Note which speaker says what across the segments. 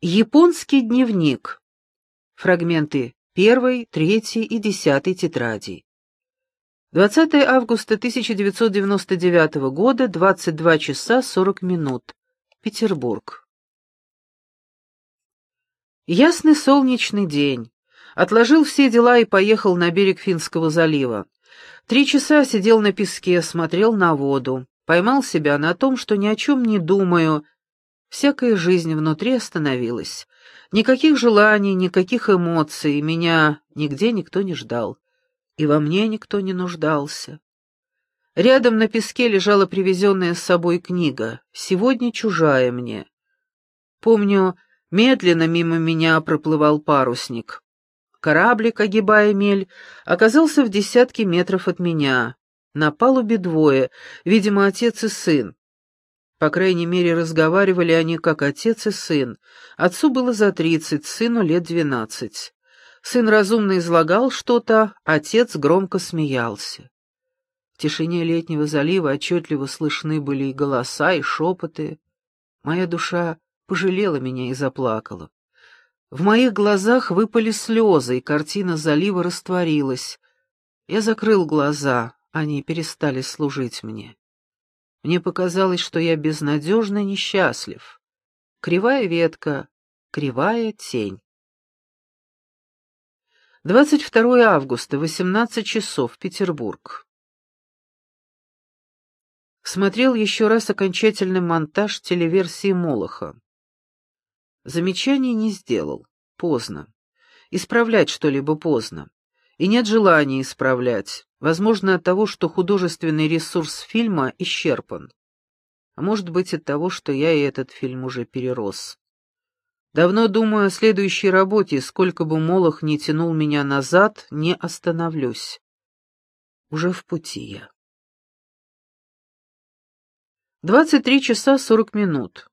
Speaker 1: Японский дневник. Фрагменты первой, третьей и десятой тетрадей. 20 августа 1999 года, 22 часа 40 минут. Петербург. Ясный солнечный день. Отложил все дела и поехал на берег Финского залива. Три часа сидел на песке, смотрел на воду. Поймал себя на том, что ни о чем не думаю, Всякая жизнь внутри остановилась. Никаких желаний, никаких эмоций, меня нигде никто не ждал. И во мне никто не нуждался. Рядом на песке лежала привезенная с собой книга, сегодня чужая мне. Помню, медленно мимо меня проплывал парусник. Кораблик, огибая мель, оказался в десятке метров от меня. На палубе двое, видимо, отец и сын. По крайней мере, разговаривали они как отец и сын. Отцу было за тридцать, сыну лет двенадцать. Сын разумно излагал что-то, отец громко смеялся. В тишине летнего залива отчетливо слышны были и голоса, и шепоты. Моя душа пожалела меня и заплакала. В моих глазах выпали слезы, и картина залива растворилась. Я закрыл глаза, они перестали служить мне. Мне показалось, что я безнадежно несчастлив. Кривая ветка, кривая тень. 22 августа, 18 часов, Петербург. Смотрел еще раз окончательный монтаж телеверсии Молоха. Замечаний не сделал. Поздно. Исправлять что-либо поздно. И нет желания исправлять. Возможно, от того, что художественный ресурс фильма исчерпан. А может быть, от того, что я и этот фильм уже перерос. Давно думаю о следующей работе, сколько бы Молох не тянул меня назад, не остановлюсь. Уже в пути я. 23 часа 40 минут.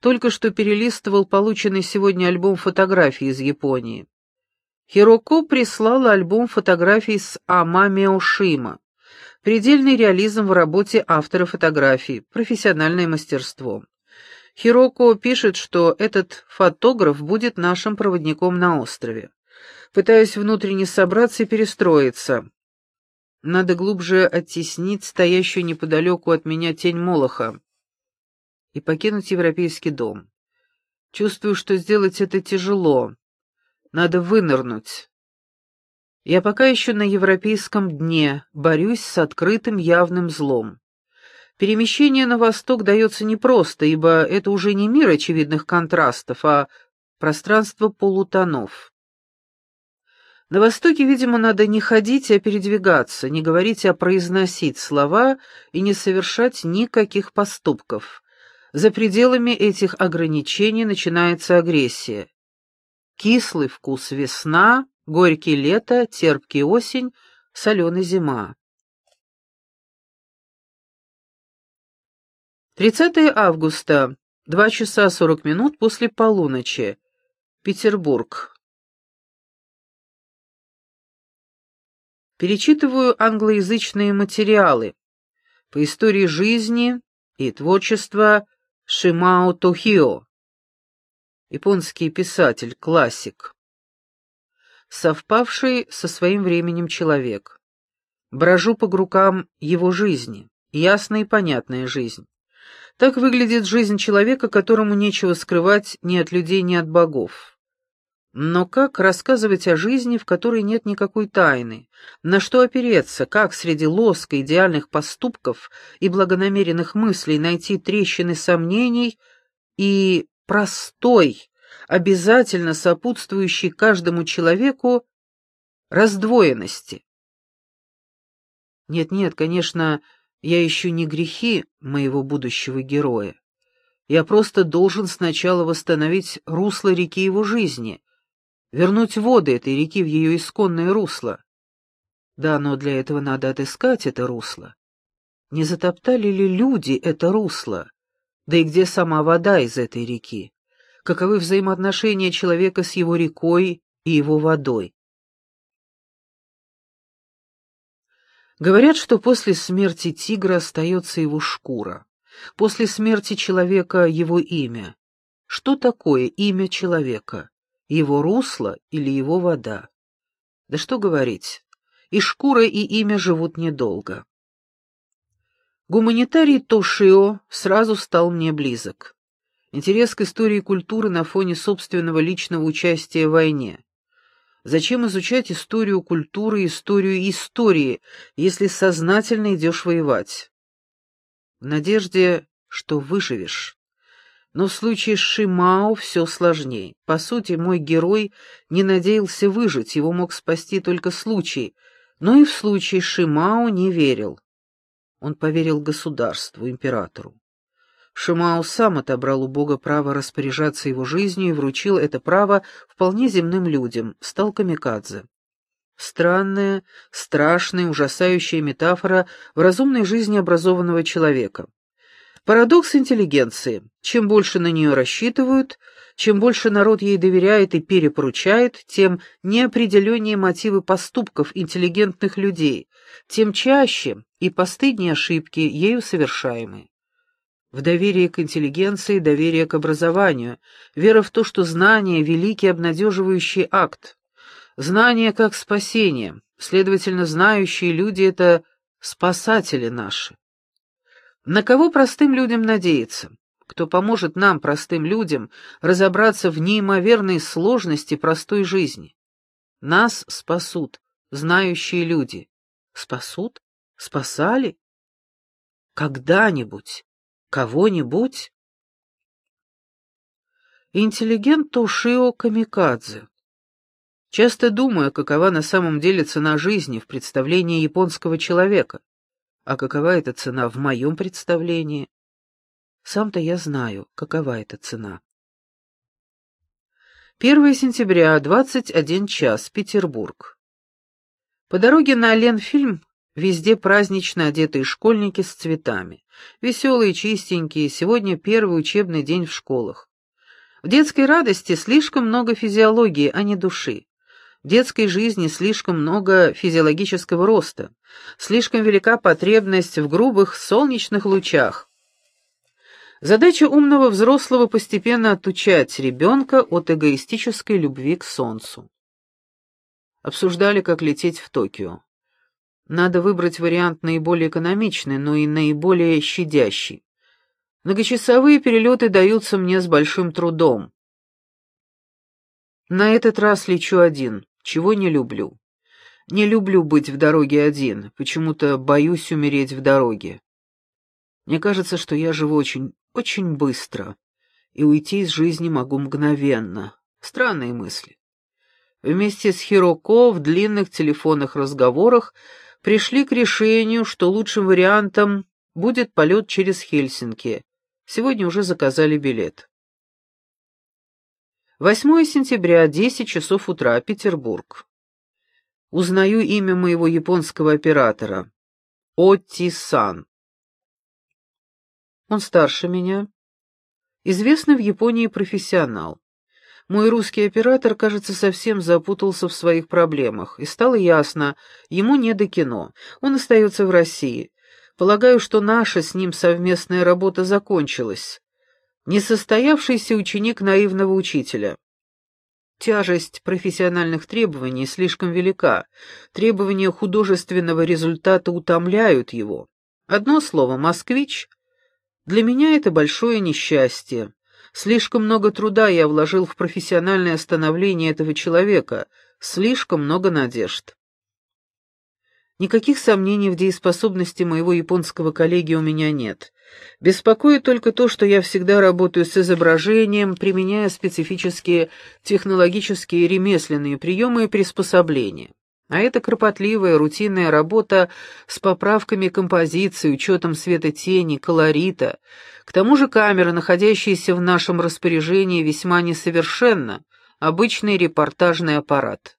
Speaker 1: Только что перелистывал полученный сегодня альбом фотографий из Японии. Хироко прислал альбом фотографий с Амами Ошима. Предельный реализм в работе автора фотографий, профессиональное мастерство. Хироко пишет, что этот фотограф будет нашим проводником на острове. Пытаюсь внутренне собраться и перестроиться. Надо глубже оттеснить стоящую неподалеку от меня тень Молоха и покинуть европейский дом. Чувствую, что сделать это тяжело. Надо вынырнуть. Я пока еще на европейском дне, борюсь с открытым явным злом. Перемещение на восток дается непросто, ибо это уже не мир очевидных контрастов, а пространство полутонов. На Востоке, видимо, надо не ходить, а передвигаться, не говорить, а произносить слова и не совершать никаких поступков. За пределами этих ограничений начинается агрессия. Кислый вкус весна, горький лето, терпкий осень, соленый зима. 30 августа, 2 часа 40 минут после полуночи, Петербург. Перечитываю англоязычные материалы по истории жизни и творчества Шимао Тохио японский писатель, классик, совпавший со своим временем человек. Брожу по группам его жизни, ясная и понятная жизнь. Так выглядит жизнь человека, которому нечего скрывать ни от людей, ни от богов. Но как рассказывать о жизни, в которой нет никакой тайны? На что опереться? Как среди лоска идеальных поступков и благонамеренных мыслей найти трещины сомнений и простой, обязательно сопутствующий каждому человеку раздвоенности. Нет-нет, конечно, я ищу не грехи моего будущего героя. Я просто должен сначала восстановить русло реки его жизни, вернуть воды этой реки в ее исконное русло. Да, но для этого надо отыскать это русло. Не затоптали ли люди это русло? Да и где сама вода из этой реки? Каковы взаимоотношения человека с его рекой и его водой? Говорят, что после смерти тигра остается его шкура, после смерти человека его имя. Что такое имя человека? Его русло или его вода? Да что говорить, и шкура, и имя живут недолго. Гуманитарий Тошио сразу стал мне близок. Интерес к истории культуры на фоне собственного личного участия в войне. Зачем изучать историю культуры и историю истории, если сознательно идешь воевать? В надежде, что выживешь. Но в случае с Шимао все сложнее. По сути, мой герой не надеялся выжить, его мог спасти только случай, но и в случае Шимао не верил. Он поверил государству, императору. Шимао сам отобрал у Бога право распоряжаться его жизнью и вручил это право вполне земным людям, стал камикадзе. Странная, страшная, ужасающая метафора в разумной жизни образованного человека. Парадокс интеллигенции. Чем больше на нее рассчитывают, чем больше народ ей доверяет и перепоручает, тем неопределеннее мотивы поступков интеллигентных людей, тем чаще и постыднее ошибки ею совершаемые. В доверии к интеллигенции, доверие к образованию, вера в то, что знание — великий обнадеживающий акт. Знание как спасение, следовательно, знающие люди — это спасатели наши. На кого простым людям надеяться? Кто поможет нам, простым людям, разобраться в неимоверной сложности простой жизни? Нас спасут знающие люди. Спасут? Спасали? Когда-нибудь? Кого-нибудь? Интеллигент Тошио Камикадзе. Часто думаю, какова на самом деле цена жизни в представлении японского человека. А какова эта цена в моем представлении? Сам-то я знаю, какова эта цена. 1 сентября, 21 час, Петербург. По дороге на Ленфильм везде празднично одетые школьники с цветами. Веселые, чистенькие, сегодня первый учебный день в школах. В детской радости слишком много физиологии, а не души детской жизни слишком много физиологического роста, слишком велика потребность в грубых солнечных лучах. Задача умного взрослого постепенно отучать ребенка от эгоистической любви к солнцу. Обсуждали, как лететь в Токио. Надо выбрать вариант наиболее экономичный, но и наиболее щадящий. Многочасовые перелеты даются мне с большим трудом. На этот раз лечу один. Чего не люблю? Не люблю быть в дороге один, почему-то боюсь умереть в дороге. Мне кажется, что я живу очень, очень быстро, и уйти из жизни могу мгновенно. Странные мысли. Вместе с Хироко в длинных телефонных разговорах пришли к решению, что лучшим вариантом будет полет через Хельсинки. Сегодня уже заказали билет. 8 сентября, 10 часов утра, Петербург. Узнаю имя моего японского оператора. Отти-сан. Он старше меня. Известный в Японии профессионал. Мой русский оператор, кажется, совсем запутался в своих проблемах, и стало ясно, ему не до кино, он остается в России. Полагаю, что наша с ним совместная работа закончилась. Несостоявшийся ученик наивного учителя. Тяжесть профессиональных требований слишком велика, требования художественного результата утомляют его. Одно слово «москвич» для меня это большое несчастье. Слишком много труда я вложил в профессиональное становление этого человека, слишком много надежд. Никаких сомнений в дееспособности моего японского коллеги у меня нет. Беспокоит только то, что я всегда работаю с изображением, применяя специфические технологические ремесленные приемы и приспособления. А это кропотливая, рутинная работа с поправками композиции, учетом света тени, колорита. К тому же камера, находящаяся в нашем распоряжении, весьма несовершенна, обычный репортажный аппарат.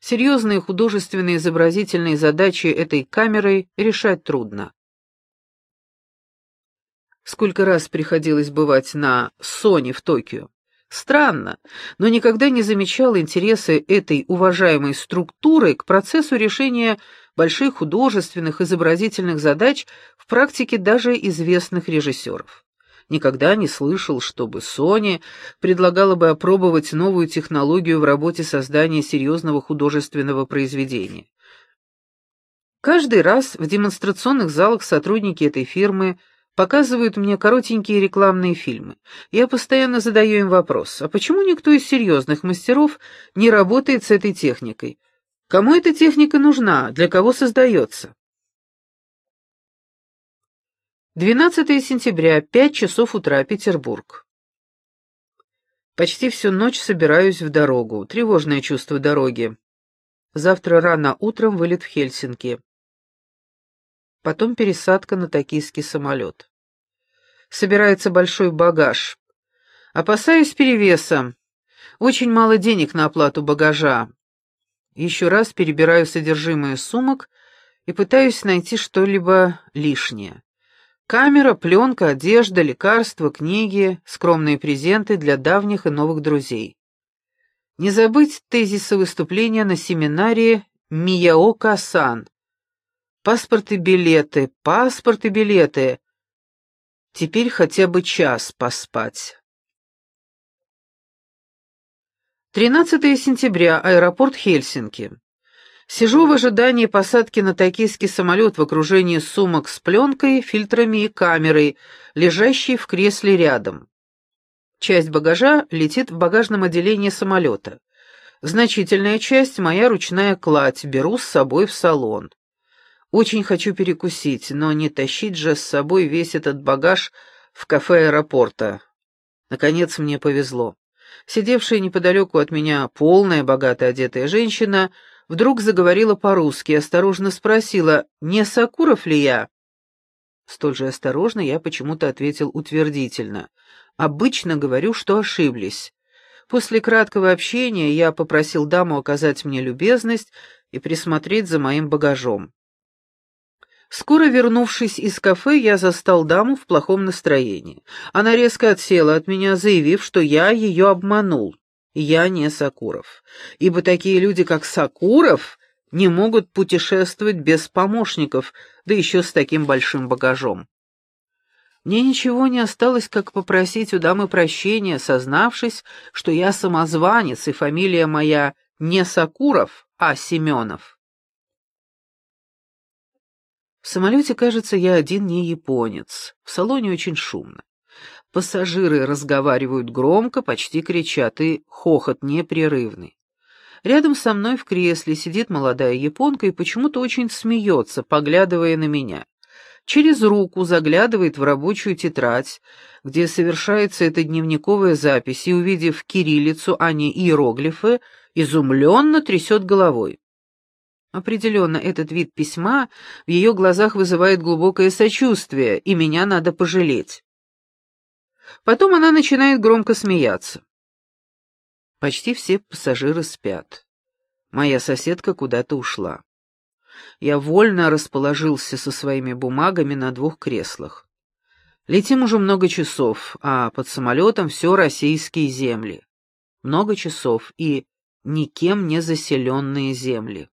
Speaker 1: Серьезные художественные изобразительные задачи этой камерой решать трудно. Сколько раз приходилось бывать на Соне в Токио. Странно, но никогда не замечал интереса этой уважаемой структуры к процессу решения больших художественных изобразительных задач в практике даже известных режиссеров. никогда не слышал, чтобы Sony предлагала бы опробовать новую технологию в работе создания серьезного художественного произведения. Каждый раз в демонстрационных залах сотрудники этой фирмы показывают мне коротенькие рекламные фильмы. Я постоянно задаю им вопрос, а почему никто из серьезных мастеров не работает с этой техникой? Кому эта техника нужна, для кого создается? 12 сентября, 5 часов утра, Петербург. Почти всю ночь собираюсь в дорогу. Тревожное чувство дороги. Завтра рано утром вылет в Хельсинки. Потом пересадка на токийский самолет. Собирается большой багаж. Опасаюсь перевеса. Очень мало денег на оплату багажа. Еще раз перебираю содержимое сумок и пытаюсь найти что-либо лишнее. Камера, пленка, одежда, лекарства, книги, скромные презенты для давних и новых друзей. Не забыть тезисы выступления на семинаре Мияока-сан. Паспорт и билеты, паспорт и билеты. Теперь хотя бы час поспать. 13 сентября, аэропорт Хельсинки. Сижу в ожидании посадки на токийский самолет в окружении сумок с пленкой, фильтрами и камерой, лежащей в кресле рядом. Часть багажа летит в багажном отделении самолета. Значительная часть — моя ручная кладь, беру с собой в салон. Очень хочу перекусить, но не тащить же с собой весь этот багаж в кафе аэропорта. Наконец мне повезло. Сидевшая неподалеку от меня полная, богато одетая женщина — вдруг заговорила по-русски, осторожно спросила, не Сакуров ли я? Столь же осторожно я почему-то ответил утвердительно. Обычно говорю, что ошиблись. После краткого общения я попросил даму оказать мне любезность и присмотреть за моим багажом. Скоро вернувшись из кафе, я застал даму в плохом настроении. Она резко отсела от меня, заявив, что я ее обманул. Я не Сакуров, ибо такие люди, как Сакуров, не могут путешествовать без помощников, да еще с таким большим багажом. Мне ничего не осталось, как попросить у дамы прощения, сознавшись, что я самозванец, и фамилия моя не Сакуров, а Семенов. В самолете, кажется, я один не японец. В салоне очень шумно. Пассажиры разговаривают громко, почти кричат, и хохот непрерывный. Рядом со мной в кресле сидит молодая японка и почему-то очень смеется, поглядывая на меня. Через руку заглядывает в рабочую тетрадь, где совершается эта дневниковая запись, и, увидев кириллицу, а не иероглифы, изумленно трясет головой. Определенно, этот вид письма в ее глазах вызывает глубокое сочувствие, и меня надо пожалеть. Потом она начинает громко смеяться. Почти все пассажиры спят. Моя соседка куда-то ушла. Я вольно расположился со своими бумагами на двух креслах. Летим уже много часов, а под самолетом все российские земли. Много часов и никем не заселенные земли.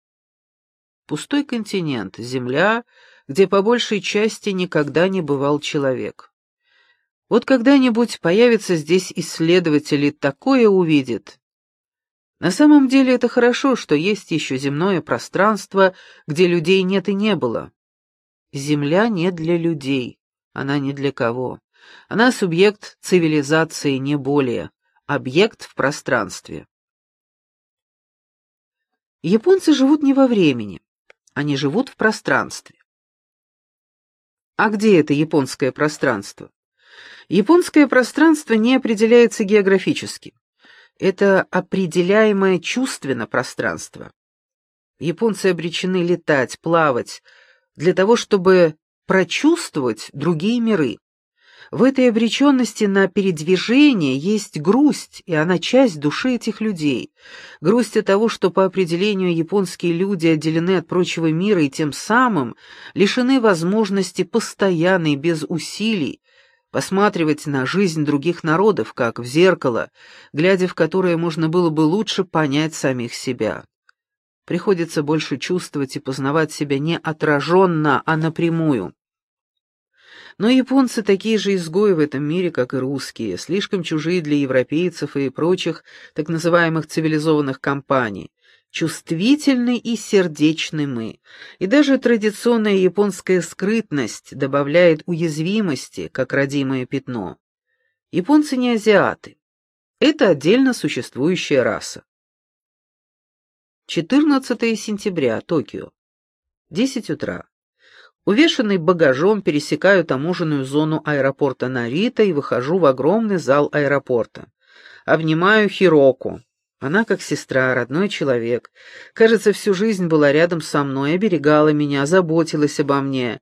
Speaker 1: Пустой континент, земля, где по большей части никогда не бывал человек. Вот когда-нибудь появится здесь исследователи, такое увидит. На самом деле это хорошо, что есть еще земное пространство, где людей нет и не было. Земля не для людей, она не для кого. Она субъект цивилизации, не более, объект в пространстве. Японцы живут не во времени, они живут в пространстве. А где это японское пространство? Японское пространство не определяется географически. Это определяемое чувственно пространство. Японцы обречены летать, плавать, для того, чтобы прочувствовать другие миры. В этой обреченности на передвижение есть грусть, и она часть души этих людей. Грусть от того, что по определению японские люди отделены от прочего мира и тем самым лишены возможности постоянной, без усилий, посматривать на жизнь других народов, как в зеркало, глядя в которое можно было бы лучше понять самих себя. Приходится больше чувствовать и познавать себя не отраженно, а напрямую. Но японцы такие же изгои в этом мире, как и русские, слишком чужие для европейцев и прочих так называемых цивилизованных компаний. Чувствительны и сердечны мы, и даже традиционная японская скрытность добавляет уязвимости, как родимое пятно. Японцы не азиаты. Это отдельно существующая раса. 14 сентября, Токио. 10 утра. Увешанный багажом пересекаю таможенную зону аэропорта Нарита и выхожу в огромный зал аэропорта. Обнимаю Хироку. Она как сестра, родной человек. Кажется, всю жизнь была рядом со мной, оберегала меня, заботилась обо мне.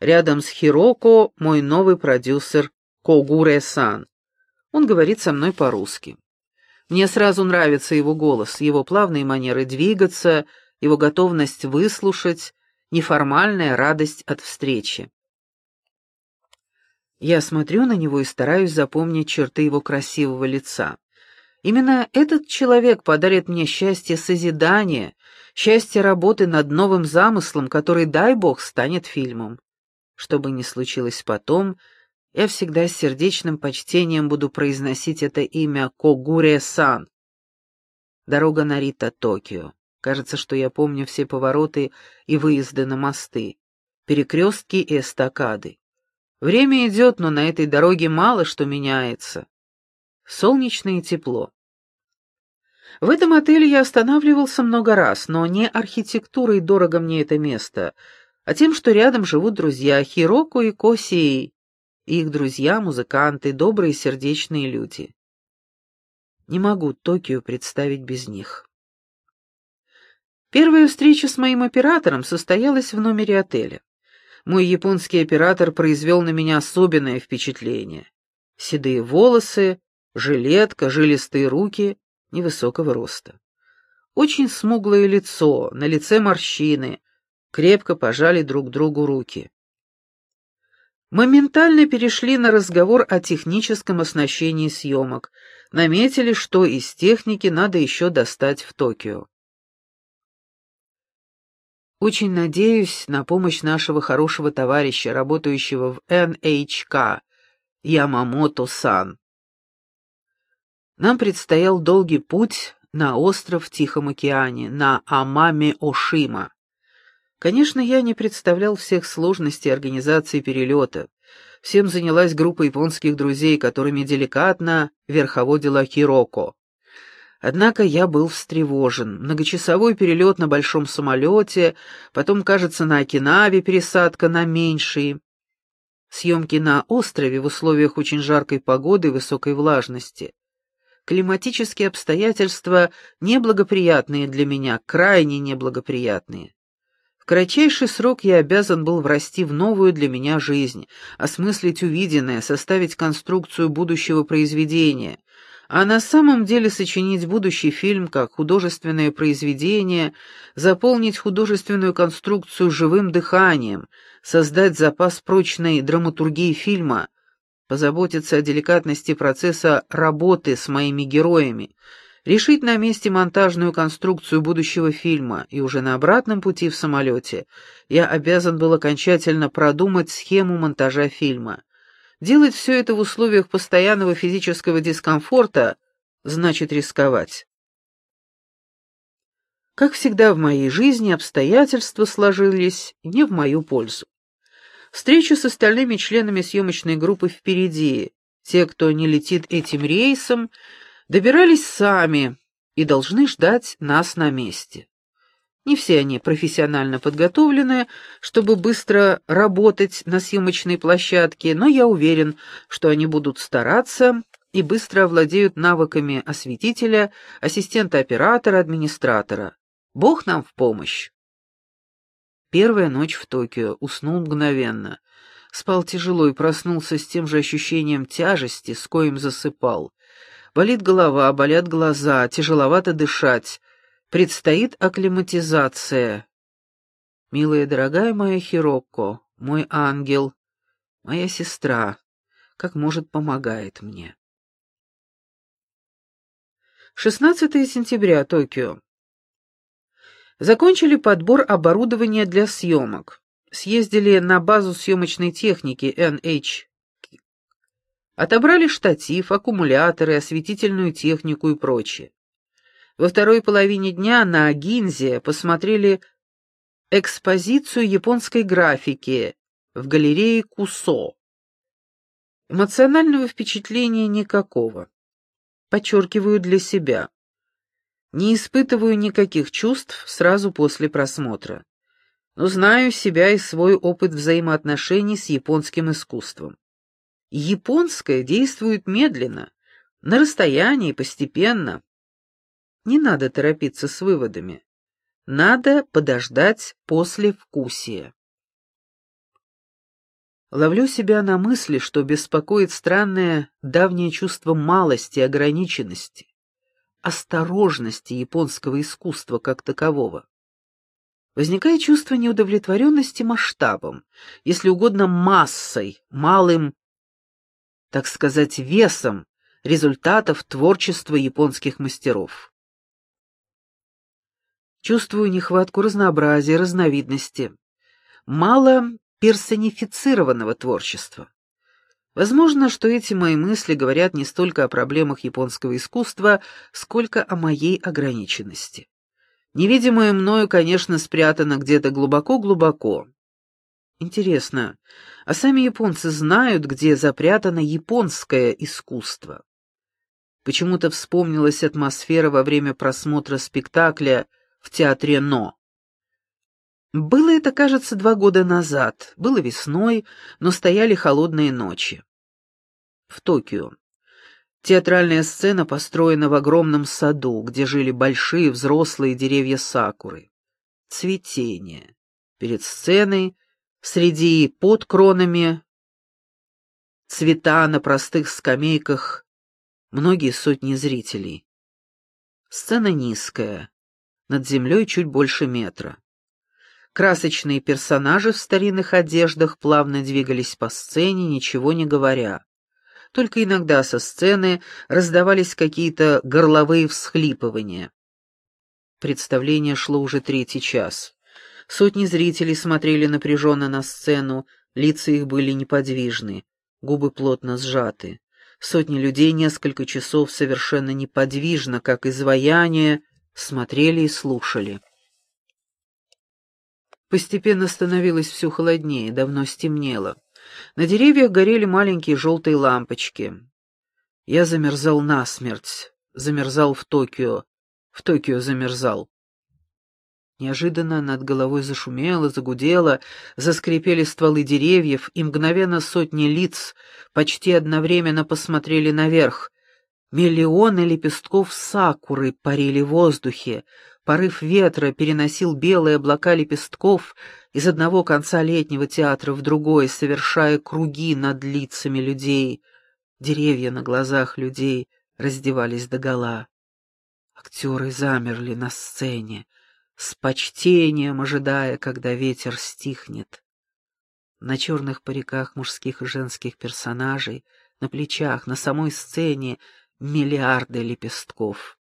Speaker 1: Рядом с Хироко мой новый продюсер Когуре-сан. Он говорит со мной по-русски. Мне сразу нравится его голос, его плавные манеры двигаться, его готовность выслушать, неформальная радость от встречи. Я смотрю на него и стараюсь запомнить черты его красивого лица. Именно этот человек подарит мне счастье созидания, счастье работы над новым замыслом, который, дай бог, станет фильмом. Что бы ни случилось потом, я всегда с сердечным почтением буду произносить это имя Когуре-сан. Дорога на Рита-Токио. Кажется, что я помню все повороты и выезды на мосты, перекрестки и эстакады. Время идет, но на этой дороге мало что меняется. Солнечно и тепло. В этом отеле я останавливался много раз, но не архитектурой дорого мне это место, а тем, что рядом живут друзья Хироко и Косии, их друзья, музыканты, добрые сердечные люди. Не могу Токио представить без них. Первая встреча с моим оператором состоялась в номере отеля. Мой японский оператор произвел на меня особенное впечатление. Седые волосы, жилетка, жилистые руки, невысокого роста. Очень смуглое лицо, на лице морщины, крепко пожали друг другу руки. Моментально перешли на разговор о техническом оснащении съемок, наметили, что из техники надо еще достать в Токио. Очень надеюсь на помощь нашего хорошего товарища, работающего в NHK, Ямамото-сан. Нам предстоял долгий путь на остров в Тихом океане, на Амаме-Ошима. Конечно, я не представлял всех сложностей организации перелета. Всем занялась группа японских друзей, которыми деликатно верховодила Хироко. Однако я был встревожен. Многочасовой перелет на большом самолете, потом, кажется, на Окинаве пересадка на меньший. Съемки на острове в условиях очень жаркой погоды и высокой влажности. Климатические обстоятельства неблагоприятные для меня, крайне неблагоприятные. В кратчайший срок я обязан был врасти в новую для меня жизнь, осмыслить увиденное, составить конструкцию будущего произведения — а на самом деле сочинить будущий фильм как художественное произведение, заполнить художественную конструкцию живым дыханием, создать запас прочной драматургии фильма, позаботиться о деликатности процесса работы с моими героями, решить на месте монтажную конструкцию будущего фильма, и уже на обратном пути в самолете я обязан был окончательно продумать схему монтажа фильма. Делать все это в условиях постоянного физического дискомфорта значит рисковать. Как всегда в моей жизни обстоятельства сложились не в мою пользу. Встреча с остальными членами съемочной группы впереди. Те, кто не летит этим рейсом, добирались сами и должны ждать нас на месте. Не все они профессионально подготовлены, чтобы быстро работать на съемочной площадке, но я уверен, что они будут стараться и быстро овладеют навыками осветителя, ассистента оператора, администратора. Бог нам в помощь. Первая ночь в Токио. Уснул мгновенно. Спал тяжело и проснулся с тем же ощущением тяжести, с коим засыпал. Болит голова, болят глаза, тяжеловато дышать. Предстоит акклиматизация. Милая дорогая моя Хирокко, мой ангел, моя сестра, как может помогает мне. 16 сентября, Токио. Закончили подбор оборудования для съемок. съездили на базу съемочной техники NH. Отобрали штатив, аккумуляторы, осветительную технику и прочее. Во второй половине дня на Гинзе посмотрели экспозицию японской графики в галерее Кусо. Эмоционального впечатления никакого. Подчеркиваю для себя. Не испытываю никаких чувств сразу после просмотра, но знаю себя и свой опыт взаимоотношений с японским искусством. Японское действует медленно, на расстоянии, постепенно. Не надо торопиться с выводами. Надо подождать после вкусия. Ловлю себя на мысли, что беспокоит странное давнее чувство малости, ограниченности, осторожности японского искусства как такового. Возникает чувство неудовлетворенности масштабом, если угодно массой, малым, так сказать, весом результатов творчества японских мастеров. Чувствую нехватку разнообразия, разновидности. Мало персонифицированного творчества. Возможно, что эти мои мысли говорят не столько о проблемах японского искусства, сколько о моей ограниченности. Невидимое мною, конечно, спрятано где-то глубоко-глубоко. Интересно, а сами японцы знают, где запрятано японское искусство? Почему-то вспомнилась атмосфера во время просмотра спектакля в театре «Но». Было это, кажется, два года назад. Было весной, но стояли холодные ночи. В Токио. Театральная сцена построена в огромном саду, где жили большие взрослые деревья сакуры. Цветение. Перед сценой, среди под кронами, цвета на простых скамейках, многие сотни зрителей. Сцена низкая, над землей чуть больше метра. Красочные персонажи в старинных одеждах плавно двигались по сцене, ничего не говоря. Только иногда со сцены раздавались какие-то горловые всхлипывания. Представление шло уже третий час. Сотни зрителей смотрели напряженно на сцену, лица их были неподвижны, губы плотно сжаты. Сотни людей несколько часов совершенно неподвижно, как изваяние, смотрели и слушали. Постепенно становилось все холоднее, давно стемнело. На деревьях горели маленькие желтые лампочки. Я замерзал насмерть, замерзал в Токио, в Токио замерзал. Неожиданно над головой зашумело, загудело, заскрипели стволы деревьев, и мгновенно сотни лиц почти одновременно посмотрели наверх. Миллионы лепестков сакуры парили в воздухе, Порыв ветра переносил белые облака лепестков из одного конца летнего театра в другой, совершая круги над лицами людей. Деревья на глазах людей раздевались догола. Актеры замерли на сцене, с почтением ожидая, когда ветер стихнет. На черных париках мужских и женских персонажей, на плечах, на самой сцене миллиарды лепестков.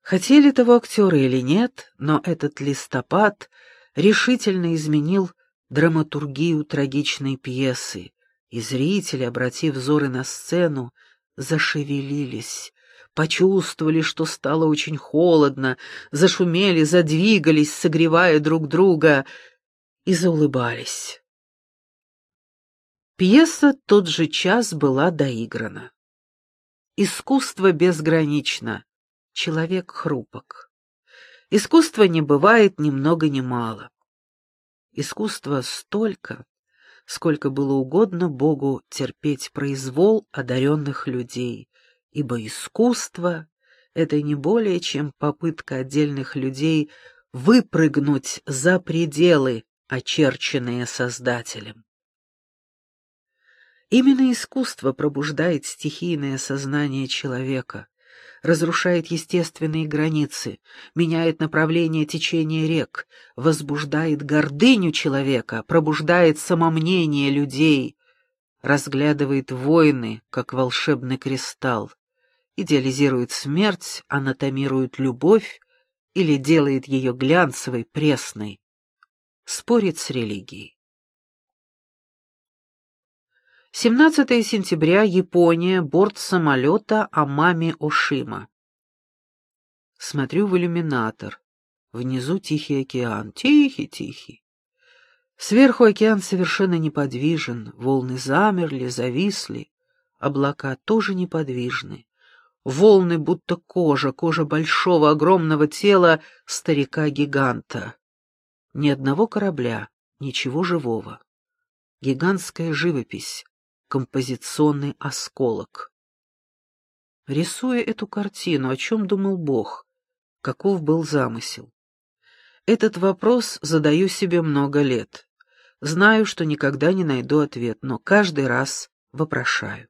Speaker 1: Хотели того актеры или нет, но этот листопад решительно изменил драматургию трагичной пьесы, и зрители, обратив взоры на сцену, зашевелились, почувствовали, что стало очень холодно, зашумели, задвигались, согревая друг друга, и заулыбались. Пьеса тот же час была доиграна. Искусство безгранично, человек хрупок. Искусства не бывает ни много ни мало. Искусства столько, сколько было угодно Богу терпеть произвол одаренных людей, ибо искусство — это не более чем попытка отдельных людей выпрыгнуть за пределы, очерченные Создателем. Именно искусство пробуждает стихийное сознание человека, разрушает естественные границы, меняет направление течения рек, возбуждает гордыню человека, пробуждает самомнение людей, разглядывает войны, как волшебный кристалл, идеализирует смерть, анатомирует любовь или делает ее глянцевой, пресной. спорит с религией. 17 сентября, Япония, борт самолета Амами Ошима. Смотрю в иллюминатор. Внизу Тихий океан. Тихий-тихий. Сверху океан совершенно неподвижен, волны замерли, зависли, облака тоже неподвижны. Волны будто кожа, кожа большого огромного тела старика-гиганта. Ни одного корабля, ничего живого. Гигантская живопись, композиционный осколок. Рисуя эту картину, о чем думал Бог? Каков был замысел? Этот вопрос задаю себе много лет. Знаю, что никогда не найду ответ, но каждый раз вопрошаю.